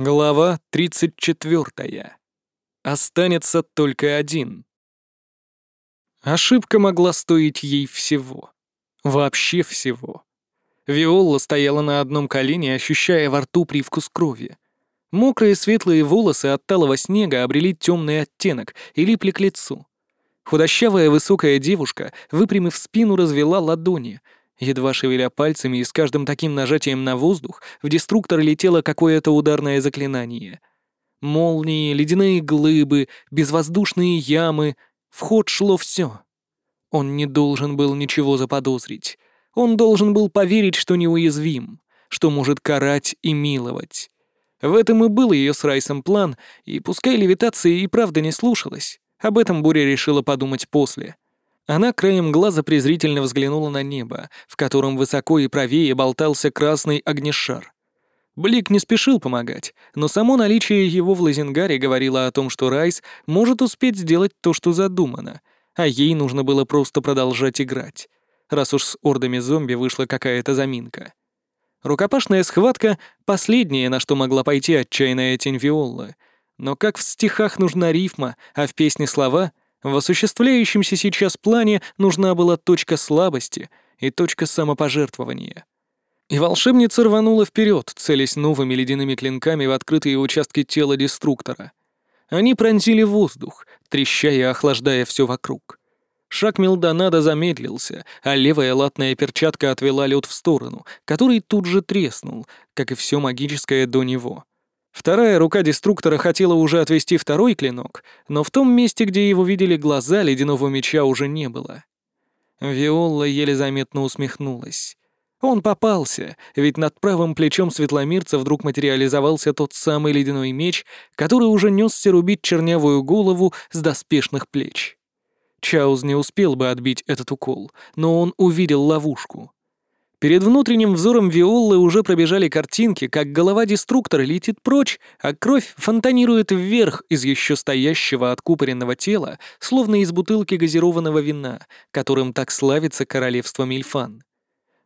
Глава 34. Останется только один. Ошибка могла стоить ей всего. Вообще всего. Виола стояла на одном колене, ощущая во рту привкус крови. Мокрые светлые волосы от талого снега обрели темный оттенок и липли к лицу. Худощавая высокая девушка, выпрямив спину, развела ладони — Едва шевеля пальцами и с каждым таким нажатием на воздух, в деструктор летело какое-то ударное заклинание. Молнии, ледяные глыбы, безвоздушные ямы. В ход шло все. Он не должен был ничего заподозрить. Он должен был поверить, что неуязвим, что может карать и миловать. В этом и был ее с Райсом план, и пускай левитация и правда не слушалась, об этом Буря решила подумать после — она краем глаза презрительно взглянула на небо, в котором высоко и правее болтался красный огнешар. Блик не спешил помогать, но само наличие его в Лазенгаре говорило о том, что Райс может успеть сделать то, что задумано, а ей нужно было просто продолжать играть, раз уж с ордами зомби вышла какая-то заминка. Рукопашная схватка — последнее, на что могла пойти отчаянная тень Виоллы. Но как в стихах нужна рифма, а в песне слова — в осуществляющемся сейчас плане нужна была точка слабости и точка самопожертвования. И волшебница рванула вперед, целясь новыми ледяными клинками в открытые участки тела деструктора. Они пронзили воздух, трещая и охлаждая все вокруг. Шаг Милдонада замедлился, а левая латная перчатка отвела лед в сторону, который тут же треснул, как и все магическое до него. Вторая рука деструктора хотела уже отвести второй клинок, но в том месте, где его видели глаза, ледяного меча уже не было. Виола еле заметно усмехнулась. Он попался, ведь над правым плечом светломирца вдруг материализовался тот самый ледяной меч, который уже несся рубить чернявую голову с доспешных плеч. Чауз не успел бы отбить этот укол, но он увидел ловушку. Перед внутренним взором Виоллы уже пробежали картинки, как голова деструктора летит прочь, а кровь фонтанирует вверх из еще стоящего откупоренного тела, словно из бутылки газированного вина, которым так славится королевство Мильфан.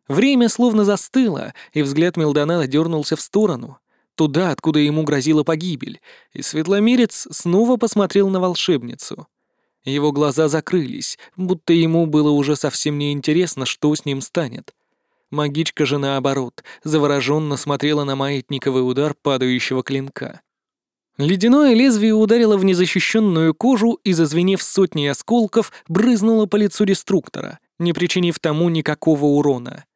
Время словно застыло, и взгляд Милдонада дернулся в сторону, туда, откуда ему грозила погибель, и светломерец снова посмотрел на волшебницу. Его глаза закрылись, будто ему было уже совсем неинтересно, что с ним станет — Магичка же, наоборот, завороженно смотрела на маятниковый удар падающего клинка. Ледяное лезвие ударило в незащищенную кожу и, зазвенев сотни осколков, брызнуло по лицу деструктора, не причинив тому никакого урона.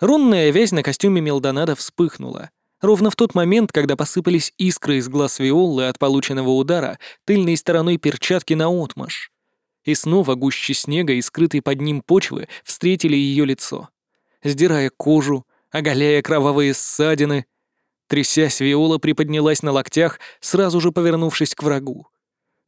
Рунная вязь на костюме Мелдонада вспыхнула. Ровно в тот момент, когда посыпались искры из глаз Виоллы от полученного удара тыльной стороной перчатки на отмаш. И снова гуще снега и скрытой под ним почвы встретили ее лицо сдирая кожу, оголяя кровавые ссадины. Трясясь, Виола приподнялась на локтях, сразу же повернувшись к врагу.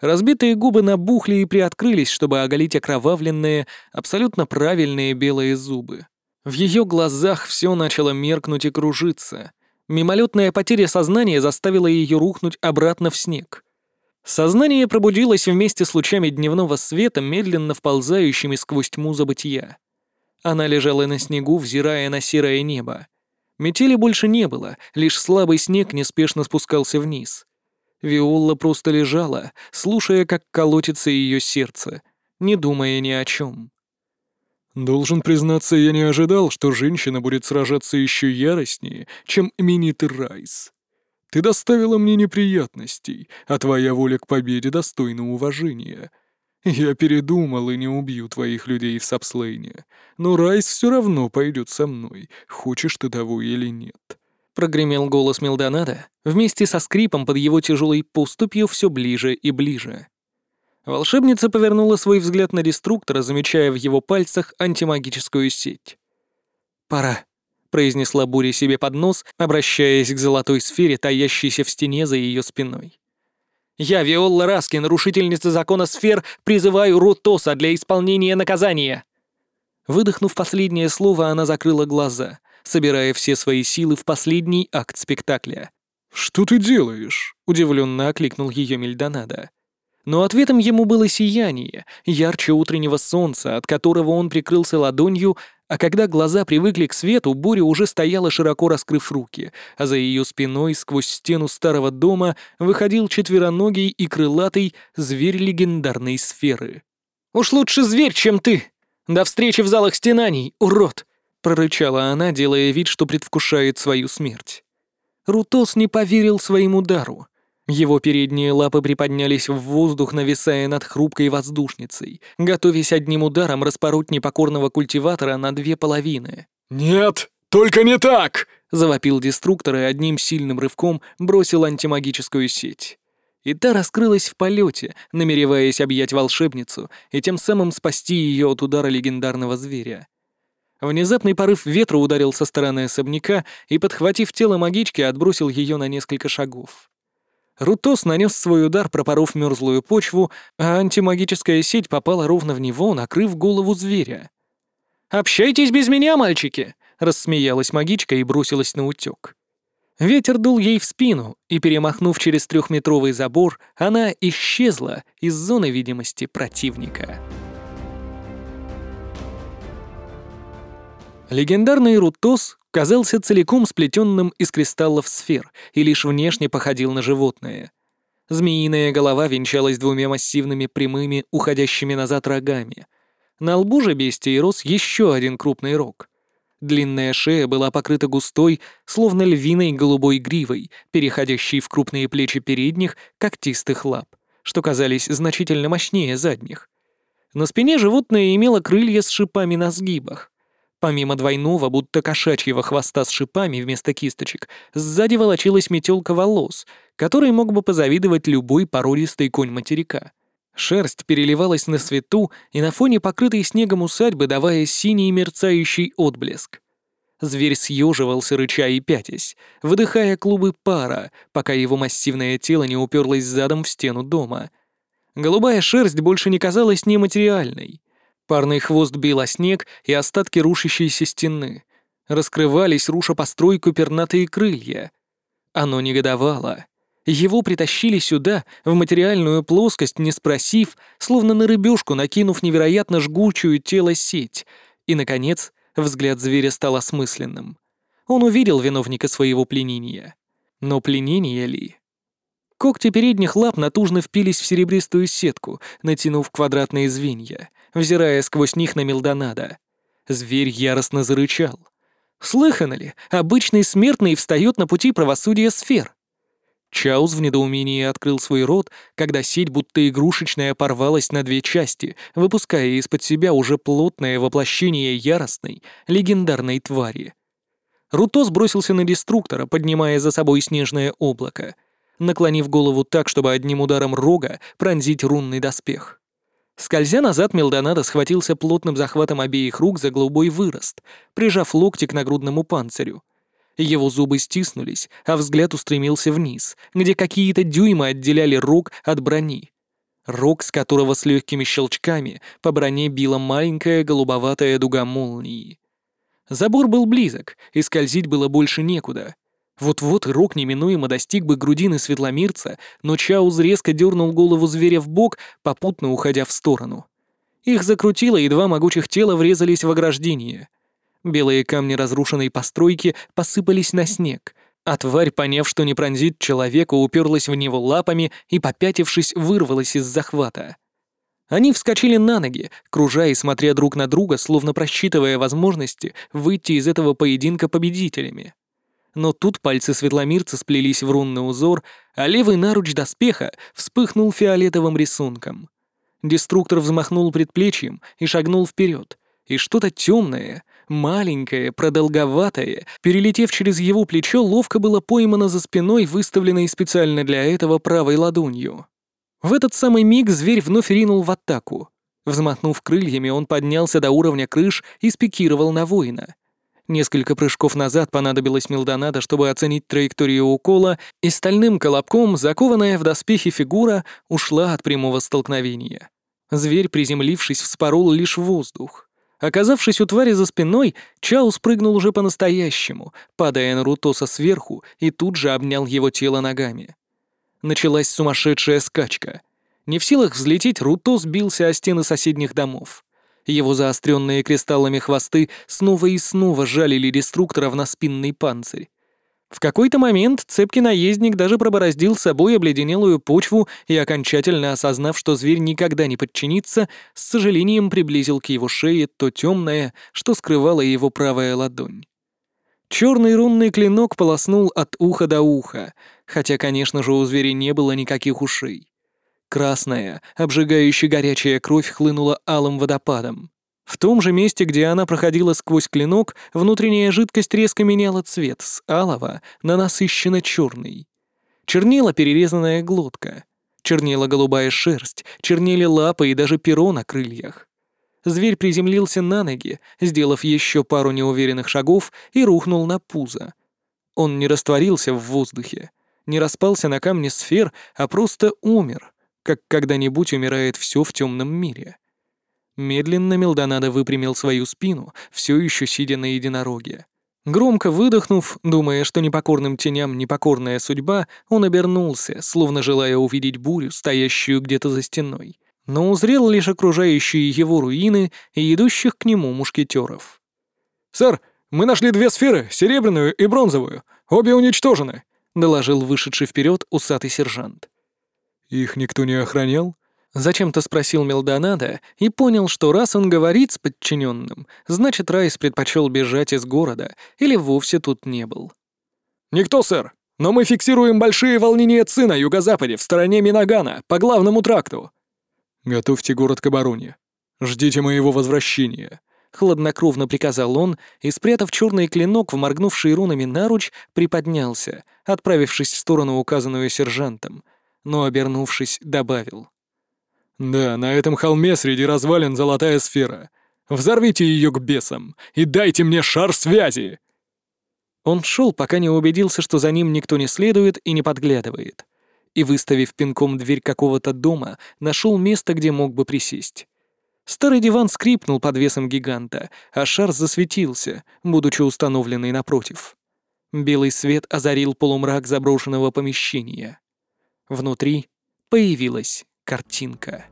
Разбитые губы набухли и приоткрылись, чтобы оголить окровавленные, абсолютно правильные белые зубы. В ее глазах все начало меркнуть и кружиться. Мимолетная потеря сознания заставила ее рухнуть обратно в снег. Сознание пробудилось вместе с лучами дневного света, медленно вползающими сквозь тьму забытия. Она лежала на снегу, взирая на серое небо. Метели больше не было, лишь слабый снег неспешно спускался вниз. Виола просто лежала, слушая, как колотится ее сердце, не думая ни о чем. «Должен признаться, я не ожидал, что женщина будет сражаться еще яростнее, чем именитый Райс. Ты доставила мне неприятностей, а твоя воля к победе достойна уважения», «Я передумал и не убью твоих людей в Сапслейне, но Райс все равно пойдет со мной, хочешь ты того или нет». Прогремел голос Мелдонада, вместе со скрипом под его тяжелой поступью все ближе и ближе. Волшебница повернула свой взгляд на деструктора, замечая в его пальцах антимагическую сеть. «Пора», — произнесла Буря себе под нос, обращаясь к золотой сфере, таящейся в стене за ее спиной. Я, Виолла Раски, нарушительница закона сфер, призываю Рутоса для исполнения наказания!» Выдохнув последнее слово, она закрыла глаза, собирая все свои силы в последний акт спектакля. «Что ты делаешь?» — удивленно окликнул ее Мельдонада. Но ответом ему было сияние, ярче утреннего солнца, от которого он прикрылся ладонью, а когда глаза привыкли к свету, буря уже стояла широко раскрыв руки, а за ее спиной сквозь стену старого дома выходил четвероногий и крылатый зверь легендарной сферы. «Уж лучше зверь, чем ты! До встречи в залах стенаний, урод!» — прорычала она, делая вид, что предвкушает свою смерть. Рутос не поверил своему удару. Его передние лапы приподнялись в воздух, нависая над хрупкой воздушницей, готовясь одним ударом распороть непокорного культиватора на две половины. «Нет, только не так!» — завопил деструктор и одним сильным рывком бросил антимагическую сеть. И та раскрылась в полете, намереваясь объять волшебницу и тем самым спасти ее от удара легендарного зверя. Внезапный порыв ветра ударил со стороны особняка и, подхватив тело магички, отбросил ее на несколько шагов. Рутос нанес свой удар, пропоров мерзлую почву, а антимагическая сеть попала ровно в него, накрыв голову зверя. «Общайтесь без меня, мальчики!» — рассмеялась магичка и бросилась на утёк. Ветер дул ей в спину, и, перемахнув через трехметровый забор, она исчезла из зоны видимости противника. Легендарный Рутос казался целиком сплетенным из кристаллов сфер и лишь внешне походил на животное. Змеиная голова венчалась двумя массивными прямыми, уходящими назад рогами. На лбу же бестии рос еще один крупный рог. Длинная шея была покрыта густой, словно львиной голубой гривой, переходящей в крупные плечи передних, когтистых лап, что казались значительно мощнее задних. На спине животное имело крылья с шипами на сгибах. Помимо двойного, будто кошачьего хвоста с шипами вместо кисточек, сзади волочилась метелка волос, которой мог бы позавидовать любой породистый конь материка. Шерсть переливалась на свету и на фоне покрытой снегом усадьбы, давая синий мерцающий отблеск. Зверь съеживался, рыча и пятясь, выдыхая клубы пара, пока его массивное тело не уперлось задом в стену дома. Голубая шерсть больше не казалась нематериальной. Парный хвост бил о снег и остатки рушащейся стены. Раскрывались, руша постройку пернатые крылья. Оно негодовало. Его притащили сюда, в материальную плоскость, не спросив, словно на рыбешку, накинув невероятно жгучую тело сеть. И, наконец, взгляд зверя стал осмысленным. Он увидел виновника своего пленения. Но пленение ли? Когти передних лап натужно впились в серебристую сетку, натянув квадратные звенья взирая сквозь них на Милдонада. Зверь яростно зарычал. Слыхано ли, обычный смертный встает на пути правосудия сфер? Чаус в недоумении открыл свой рот, когда сеть будто игрушечная порвалась на две части, выпуская из-под себя уже плотное воплощение яростной, легендарной твари. Рутос бросился на деструктора, поднимая за собой снежное облако, наклонив голову так, чтобы одним ударом рога пронзить рунный доспех. Скользя назад, Мелдонадо схватился плотным захватом обеих рук за голубой вырост, прижав локти к нагрудному панцирю. Его зубы стиснулись, а взгляд устремился вниз, где какие-то дюймы отделяли рог от брони. Рог, с которого с легкими щелчками по броне била маленькая голубоватая дуга молнии. Забор был близок, и скользить было больше некуда — вот-вот Рок неминуемо достиг бы грудины светломирца, но Чауз резко дернул голову зверя в бок, попутно уходя в сторону. Их закрутило, и два могучих тела врезались в ограждение. Белые камни разрушенной постройки посыпались на снег, а тварь, поняв, что не пронзит человека, уперлась в него лапами и, попятившись, вырвалась из захвата. Они вскочили на ноги, кружа и смотря друг на друга, словно просчитывая возможности выйти из этого поединка победителями но тут пальцы светломирца сплелись в рунный узор, а левый наруч доспеха вспыхнул фиолетовым рисунком. Деструктор взмахнул предплечьем и шагнул вперед, и что-то темное, маленькое, продолговатое, перелетев через его плечо, ловко было поймано за спиной, выставленной специально для этого правой ладонью. В этот самый миг зверь вновь ринул в атаку. Взмахнув крыльями, он поднялся до уровня крыш и спикировал на воина — Несколько прыжков назад понадобилось Милдонадо, чтобы оценить траекторию укола, и стальным колобком, закованная в доспехи фигура, ушла от прямого столкновения. Зверь, приземлившись, вспорол лишь воздух. Оказавшись у твари за спиной, Чао спрыгнул уже по-настоящему, падая на Рутоса сверху и тут же обнял его тело ногами. Началась сумасшедшая скачка. Не в силах взлететь, Руто сбился о стены соседних домов. Его заостренные кристаллами хвосты снова и снова жалили деструктора в наспинный панцирь. В какой-то момент цепкий наездник даже пробороздил собой обледенелую почву и, окончательно осознав, что зверь никогда не подчинится, с сожалением приблизил к его шее то темное, что скрывало его правая ладонь. Черный рунный клинок полоснул от уха до уха, хотя, конечно же, у зверя не было никаких ушей. Красная, обжигающая горячая кровь хлынула алым водопадом. В том же месте, где она проходила сквозь клинок, внутренняя жидкость резко меняла цвет с алого на насыщенно черный. Чернела перерезанная глотка. Чернела голубая шерсть, чернели лапы и даже перо на крыльях. Зверь приземлился на ноги, сделав еще пару неуверенных шагов и рухнул на пузо. Он не растворился в воздухе, не распался на камне сфер, а просто умер — как когда-нибудь умирает все в темном мире. Медленно Мелдонадо выпрямил свою спину, все еще сидя на единороге. Громко выдохнув, думая, что непокорным теням непокорная судьба, он обернулся, словно желая увидеть бурю, стоящую где-то за стеной. Но узрел лишь окружающие его руины и идущих к нему мушкетеров. «Сэр, мы нашли две сферы, серебряную и бронзовую. Обе уничтожены», — доложил вышедший вперед усатый сержант. «Их никто не охранял?» Зачем-то спросил Мелдонадо и понял, что раз он говорит с подчиненным, значит, Райс предпочел бежать из города или вовсе тут не был. «Никто, сэр, но мы фиксируем большие волнения ЦИ на юго-западе, в стороне Минагана, по главному тракту». «Готовьте город к обороне. Ждите моего возвращения», — хладнокровно приказал он и, спрятав черный клинок в моргнувший рунами наруч, приподнялся, отправившись в сторону, указанную сержантом — но, обернувшись, добавил. «Да, на этом холме среди развалин золотая сфера. Взорвите ее к бесам и дайте мне шар связи!» Он шел, пока не убедился, что за ним никто не следует и не подглядывает, и, выставив пинком дверь какого-то дома, нашел место, где мог бы присесть. Старый диван скрипнул под весом гиганта, а шар засветился, будучи установленный напротив. Белый свет озарил полумрак заброшенного помещения. Внутри появилась картинка.